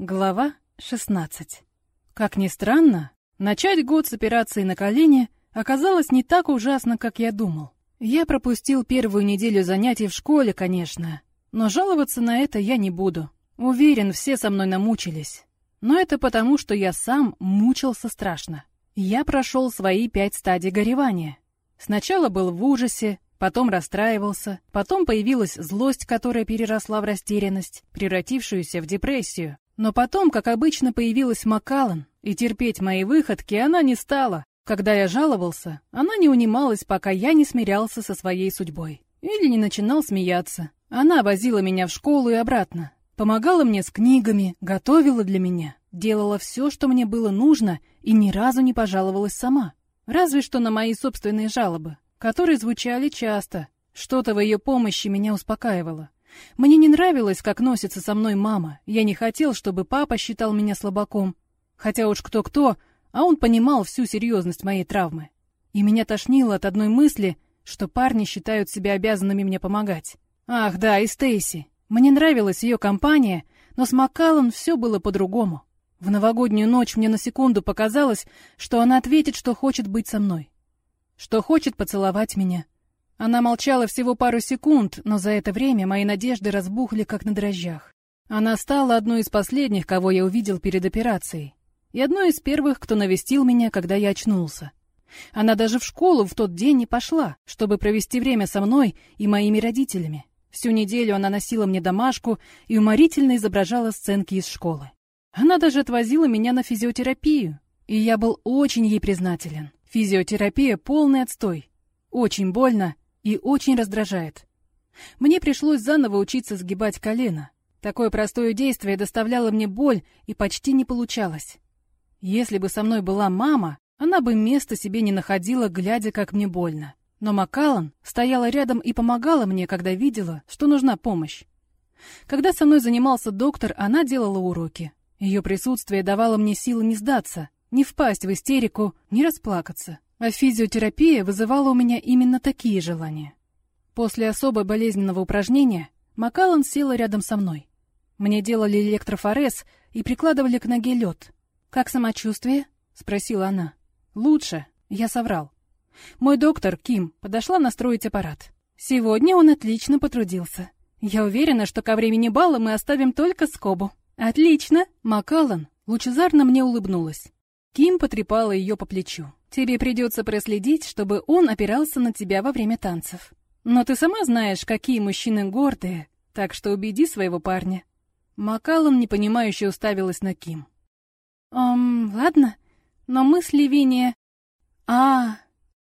Глава 16. Как ни странно, начать год с операции на колени оказалось не так ужасно, как я думал. Я пропустил первую неделю занятий в школе, конечно, но жаловаться на это я не буду. Уверен, все со мной намучились. Но это потому, что я сам мучился страшно. Я прошел свои пять стадий горевания. Сначала был в ужасе, потом расстраивался, потом появилась злость, которая переросла в растерянность, превратившуюся в депрессию. Но потом, как обычно, появилась Макалан, и терпеть мои выходки она не стала. Когда я жаловался, она не унималась, пока я не смирялся со своей судьбой. Или не начинал смеяться. Она возила меня в школу и обратно. Помогала мне с книгами, готовила для меня, делала все, что мне было нужно, и ни разу не пожаловалась сама. Разве что на мои собственные жалобы, которые звучали часто. Что-то в ее помощи меня успокаивало. Мне не нравилось, как носится со мной мама. Я не хотел, чтобы папа считал меня слабаком. Хотя уж кто-кто, а он понимал всю серьезность моей травмы. И меня тошнило от одной мысли, что парни считают себя обязанными мне помогать. Ах, да, и Стейси. Мне нравилась ее компания, но с Маккаллан все было по-другому. В новогоднюю ночь мне на секунду показалось, что она ответит, что хочет быть со мной. Что хочет поцеловать меня — она молчала всего пару секунд, но за это время мои надежды разбухли, как на дрожжах. Она стала одной из последних, кого я увидел перед операцией. И одной из первых, кто навестил меня, когда я очнулся. Она даже в школу в тот день не пошла, чтобы провести время со мной и моими родителями. Всю неделю она носила мне домашку и уморительно изображала сценки из школы. Она даже отвозила меня на физиотерапию, и я был очень ей признателен. Физиотерапия — полный отстой. Очень больно и очень раздражает. Мне пришлось заново учиться сгибать колено. Такое простое действие доставляло мне боль и почти не получалось. Если бы со мной была мама, она бы места себе не находила, глядя, как мне больно. Но Макалан стояла рядом и помогала мне, когда видела, что нужна помощь. Когда со мной занимался доктор, она делала уроки. Ее присутствие давало мне силы не сдаться, не впасть в истерику, не расплакаться. А физиотерапия вызывала у меня именно такие желания. После особо болезненного упражнения Макалан села рядом со мной. Мне делали электрофорез и прикладывали к ноге лед. «Как самочувствие?» — спросила она. «Лучше», — я соврал. Мой доктор, Ким, подошла настроить аппарат. Сегодня он отлично потрудился. Я уверена, что ко времени бала мы оставим только скобу. «Отлично!» Макалан лучезарно мне улыбнулась. Ким потрепала ее по плечу. Тебе придется проследить, чтобы он опирался на тебя во время танцев. Но ты сама знаешь, какие мужчины гордые, так что убеди своего парня». Макаллан непонимающе уставилась на Ким. «Эм, ладно, но мы с Ливиния...» «А...»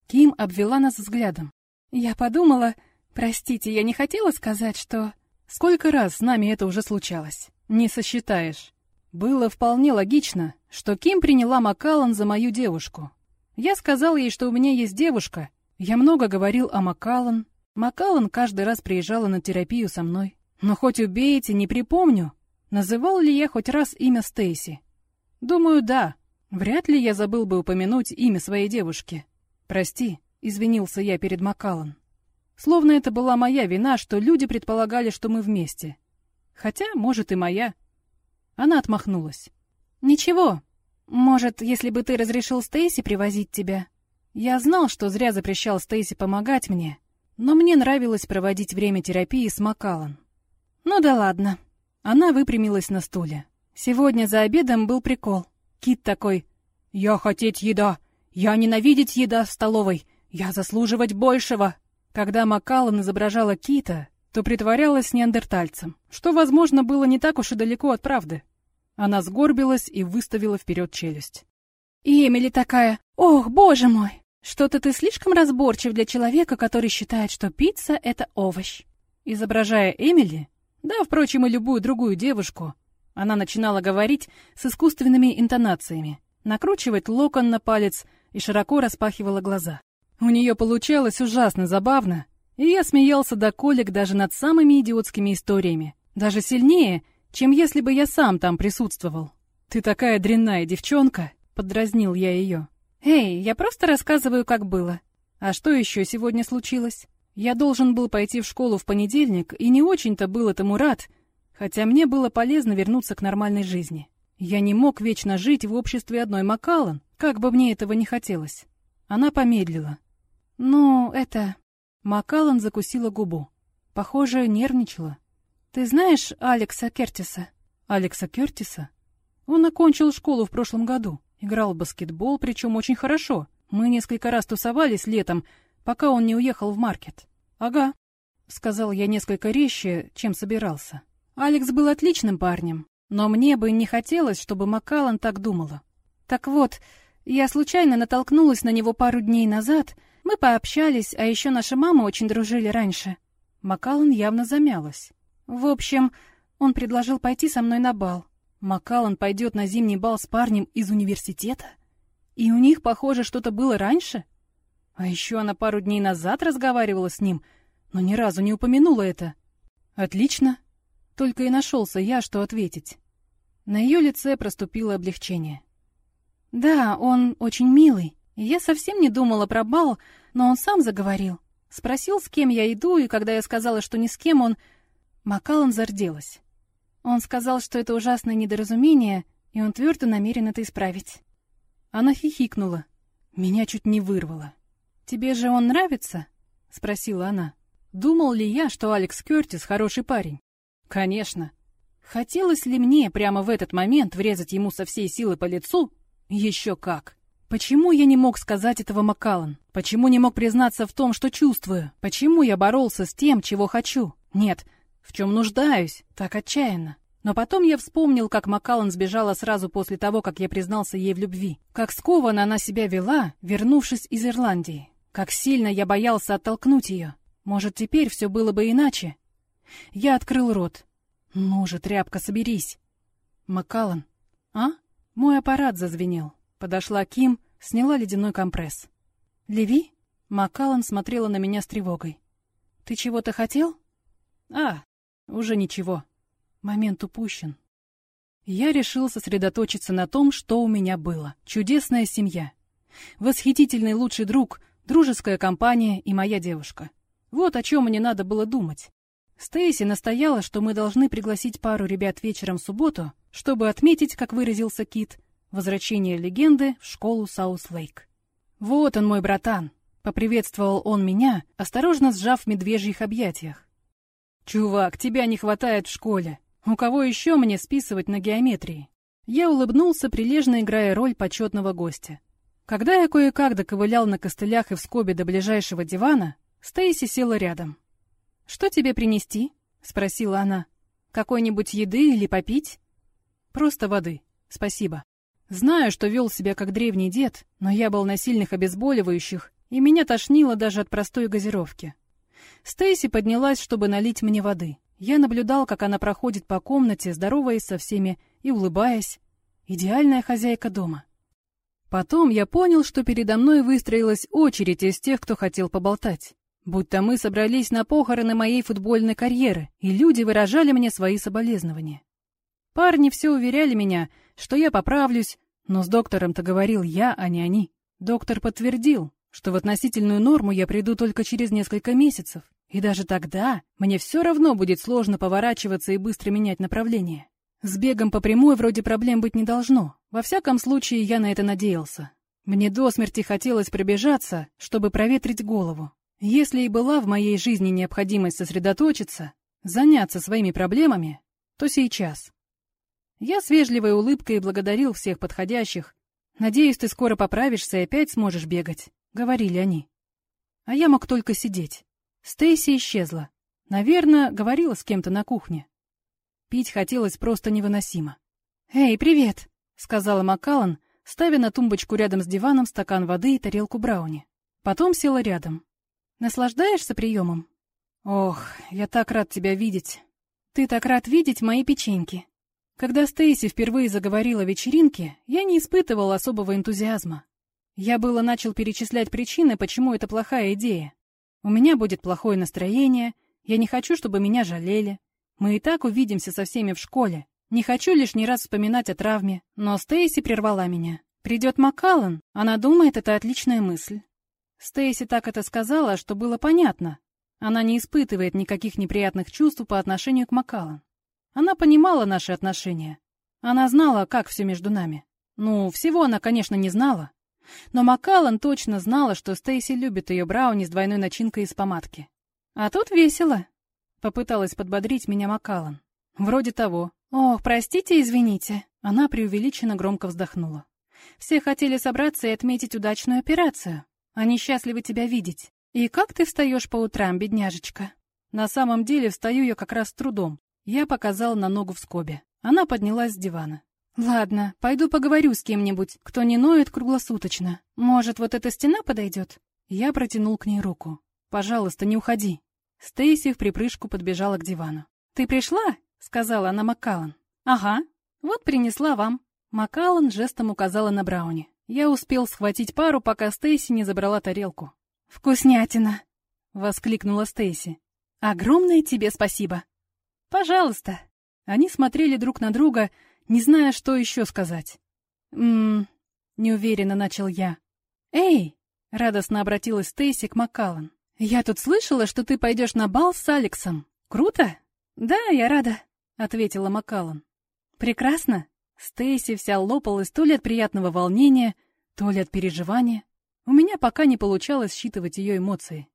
Ким обвела нас взглядом. «Я подумала... Простите, я не хотела сказать, что...» «Сколько раз с нами это уже случалось? Не сосчитаешь. Было вполне логично, что Ким приняла Макаллан за мою девушку, я сказал ей, что у меня есть девушка. Я много говорил о Макалан. Макалан каждый раз приезжала на терапию со мной. Но хоть убейте, не припомню, называл ли я хоть раз имя Стейси. Думаю, да. Вряд ли я забыл бы упомянуть имя своей девушки. Прости, извинился я перед Макалан. Словно это была моя вина, что люди предполагали, что мы вместе. Хотя, может, и моя. Она отмахнулась. «Ничего, может, если бы ты разрешил Стейси привозить тебя? Я знал, что зря запрещал Стейси помогать мне, но мне нравилось проводить время терапии с Макалан. Ну да ладно. Она выпрямилась на стуле. Сегодня за обедом был прикол. Кит такой: "Я хотеть еда, я ненавидеть еда в столовой, я заслуживать большего". Когда Макалан изображала Кита, то притворялась неандертальцем, что, возможно, было не так уж и далеко от правды. Она сгорбилась и выставила вперед челюсть. И Эмили такая, «Ох, боже мой! Что-то ты слишком разборчив для человека, который считает, что пицца — это овощ». Изображая Эмили, да, впрочем, и любую другую девушку, она начинала говорить с искусственными интонациями, накручивать локон на палец и широко распахивала глаза. У нее получалось ужасно забавно, и я смеялся до колик даже над самыми идиотскими историями, даже сильнее, чем если бы я сам там присутствовал. Ты такая дрянная девчонка, поддразнил я ее. Эй, я просто рассказываю, как было. А что еще сегодня случилось? Я должен был пойти в школу в понедельник и не очень-то был этому рад, Хотя мне было полезно вернуться к нормальной жизни. Я не мог вечно жить в обществе одной Макалан, как бы мне этого не хотелось. Она помедлила. «Ну, это...» Макалан закусила губу. Похоже, нервничала. «Ты знаешь Алекса Кертиса?» «Алекса Кертиса?» Он окончил школу в прошлом году. Играл в баскетбол, причем очень хорошо. Мы несколько раз тусовались летом, пока он не уехал в маркет. «Ага», — сказал я несколько резче, чем собирался. Алекс был отличным парнем, но мне бы не хотелось, чтобы Маккаллан так думала. Так вот, я случайно натолкнулась на него пару дней назад. Мы пообщались, а еще наши мамы очень дружили раньше. Маккаллан явно замялась. В общем, он предложил пойти со мной на бал. Маккаллан пойдет на зимний бал с парнем из университета? И у них, похоже, что-то было раньше? А еще она пару дней назад разговаривала с ним, но ни разу не упомянула это. Отлично. Только и нашелся я, что ответить. На ее лице проступило облегчение. Да, он очень милый. Я совсем не думала про бал, но он сам заговорил. Спросил, с кем я иду, и когда я сказала, что ни с кем, он... Макалан зарделась. Он сказал, что это ужасное недоразумение, и он твердо намерен это исправить. Она хихикнула. Меня чуть не вырвало. «Тебе же он нравится?» — спросила она. Думал ли я, что Алекс Кертис хороший парень? Конечно. Хотелось ли мне прямо в этот момент врезать ему со всей силы по лицу? Еще как. Почему я не мог сказать этого Маккаллан? Почему не мог признаться в том, что чувствую? Почему я боролся с тем, чего хочу? Нет, в чем нуждаюсь, так отчаянно. Но потом я вспомнил, как Маккаллан сбежала сразу после того, как я признался ей в любви. Как скованно она себя вела, вернувшись из Ирландии. Как сильно я боялся оттолкнуть ее. Может, теперь все было бы иначе? Я открыл рот. «Ну же, тряпка, соберись!» «Маккаллан?» «А?» Мой аппарат зазвенел. Подошла Ким, сняла ледяной компресс. «Леви?» Маккаллан смотрела на меня с тревогой. «Ты чего-то хотел?» «А, уже ничего. Момент упущен. Я решил сосредоточиться на том, что у меня было. Чудесная семья. Восхитительный лучший друг, дружеская компания и моя девушка. Вот о чем мне надо было думать. Стейси настояла, что мы должны пригласить пару ребят вечером в субботу, чтобы отметить, как выразился Кит, возвращение легенды в школу Саус-Лейк. «Вот он, мой братан!» — поприветствовал он меня, осторожно сжав в медвежьих объятиях. «Чувак, тебя не хватает в школе. У кого еще мне списывать на геометрии?» Я улыбнулся, прилежно играя роль почетного гостя. Когда я кое-как доковылял на костылях и в скобе до ближайшего дивана, Стейси села рядом. «Что тебе принести?» — спросила она. «Какой-нибудь еды или попить?» «Просто воды. Спасибо. Знаю, что вел себя как древний дед, но я был на сильных обезболивающих, и меня тошнило даже от простой газировки. Стейси поднялась, чтобы налить мне воды. Я наблюдал, как она проходит по комнате, здороваясь со всеми и улыбаясь. Идеальная хозяйка дома. Потом я понял, что передо мной выстроилась очередь из тех, кто хотел поболтать. Будто мы собрались на похороны моей футбольной карьеры, и люди выражали мне свои соболезнования. Парни все уверяли меня, что я поправлюсь, но с доктором-то говорил я, а не они. Доктор подтвердил, что в относительную норму я приду только через несколько месяцев, и даже тогда мне все равно будет сложно поворачиваться и быстро менять направление. С бегом по прямой вроде проблем быть не должно. Во всяком случае, я на это надеялся. Мне до смерти хотелось пробежаться, чтобы проветрить голову. Если и была в моей жизни необходимость сосредоточиться, заняться своими проблемами, то сейчас. Я с вежливой улыбкой благодарил всех подходящих. Надеюсь, ты скоро поправишься и опять сможешь бегать. — говорили они. А я мог только сидеть. Стейси исчезла. Наверное, говорила с кем-то на кухне. Пить хотелось просто невыносимо. «Эй, привет!» — сказала Маккаллан, ставя на тумбочку рядом с диваном стакан воды и тарелку брауни. Потом села рядом. «Наслаждаешься приемом?» «Ох, я так рад тебя видеть!» «Ты так рад видеть мои печеньки!» Когда Стейси впервые заговорила о вечеринке, я не испытывал особого энтузиазма. Я было начал перечислять причины, почему это плохая идея. У меня будет плохое настроение, я не хочу, чтобы меня жалели. Мы и так увидимся со всеми в школе. Не хочу лишний раз вспоминать о травме, но Стейси прервала меня. Придет Маккаллан, она думает, это отличная мысль. Стейси так это сказала, что было понятно. Она не испытывает никаких неприятных чувств по отношению к Маккаллан. Она понимала наши отношения. Она знала, как все между нами. Ну, всего она, конечно, не знала. Но Маккаллан точно знала, что Стейси любит ее брауни с двойной начинкой из помадки. «А тут весело», — попыталась подбодрить меня Маккаллан. «Вроде того». «Ох, простите, извините». Она преувеличенно громко вздохнула. «Все хотели собраться и отметить удачную операцию. Они счастливы тебя видеть. И как ты встаешь по утрам, бедняжечка?» На самом деле встаю я как раз с трудом. Я показала на ногу в скобе. Она поднялась с дивана. «Ладно, пойду поговорю с кем-нибудь, кто не ноет круглосуточно. Может, вот эта стена подойдет?» Я протянул к ней руку. «Пожалуйста, не уходи». Стейси в припрыжку подбежала к дивану. «Ты пришла?» — сказала она Маккаллан. «Ага. Вот принесла вам». Маккаллан жестом указала на Брауни. Я успел схватить пару, пока Стейси не забрала тарелку. «Вкуснятина!» — воскликнула Стейси. «Огромное тебе спасибо!» «Пожалуйста!» Они смотрели друг на друга, не зная, что еще сказать. «М-м-м...» неуверенно начал я. «Эй!» — радостно обратилась Стейси к Маккаллан. «Я тут слышала, что ты пойдешь на бал с Алексом. Круто?» «Да, я рада», — ответила Маккаллан. «Прекрасно». Стейси вся лопалась то ли от приятного волнения, то ли от переживания. У меня пока не получалось считывать ее эмоции.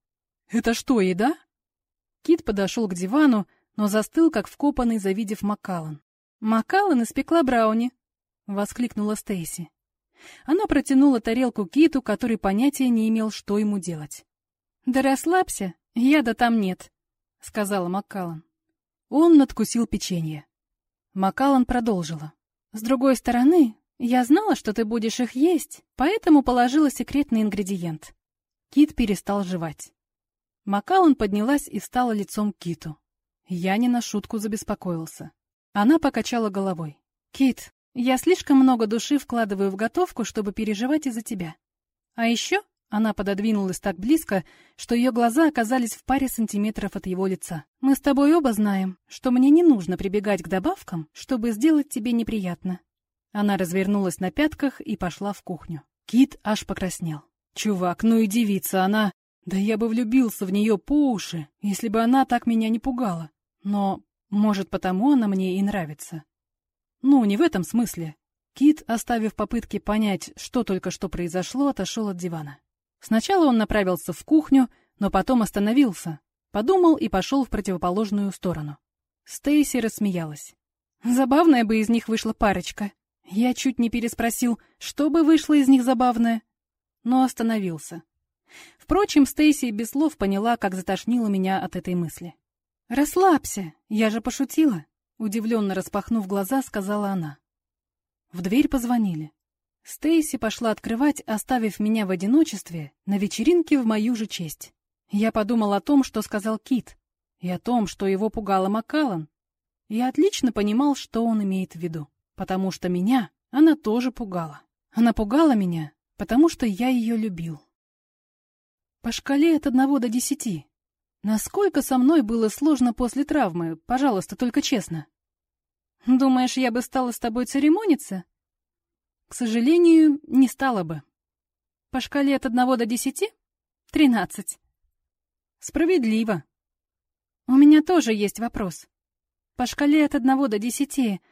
«Это что, еда?» Кит подошел к дивану, но застыл, как вкопанный, завидев Маккаллан. «Маккаллан испекла брауни!» — воскликнула Стейси. Она протянула тарелку Киту, который понятия не имел, что ему делать. «Да расслабься, яда там нет», — сказала Маккаллан. Он надкусил печенье. Маккаллан продолжила. «С другой стороны, я знала, что ты будешь их есть, поэтому положила секретный ингредиент». Кит перестал жевать. Маккаллан поднялась и стала лицом к Киту. Я не на шутку забеспокоился. Она покачала головой. «Кит, я слишком много души вкладываю в готовку, чтобы переживать из-за тебя. А еще она пододвинулась так близко, что ее глаза оказались в паре сантиметров от его лица. «Мы с тобой оба знаем, что мне не нужно прибегать к добавкам, чтобы сделать тебе неприятно». Она развернулась на пятках и пошла в кухню. Кит аж покраснел. «Чувак, ну и девица она...» Да я бы влюбился в нее по уши, если бы она так меня не пугала. Но, может, потому она мне и нравится. Ну, не в этом смысле. Кит, оставив попытки понять, что только что произошло, отошел от дивана. Сначала он направился в кухню, но потом остановился, подумал и пошел в противоположную сторону. Стейси рассмеялась. Забавная бы из них вышла парочка. Я чуть не переспросил, что бы вышло из них забавное, но остановился. Впрочем, Стейси без слов поняла, как затошнило меня от этой мысли. «Расслабься, я же пошутила», — удивленно распахнув глаза, сказала она. В дверь позвонили. Стейси пошла открывать, оставив меня в одиночестве на вечеринке в мою же честь. Я подумал о том, что сказал Кит, и о том, что его пугала Маккаллан. Я отлично понимал, что он имеет в виду, потому что меня она тоже пугала. Она пугала меня, потому что я ее любил. По шкале от одного до десяти Насколько со мной было сложно после травмы, пожалуйста, только честно. Думаешь, я бы стала с тобой церемониться? К сожалению, не стала бы. По шкале от одного до десяти? Тринадцать. Справедливо. У меня тоже есть вопрос. По шкале от одного до десяти,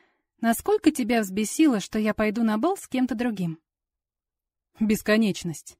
насколько тебя взбесило, что я пойду на бал с кем-то другим? Бесконечность.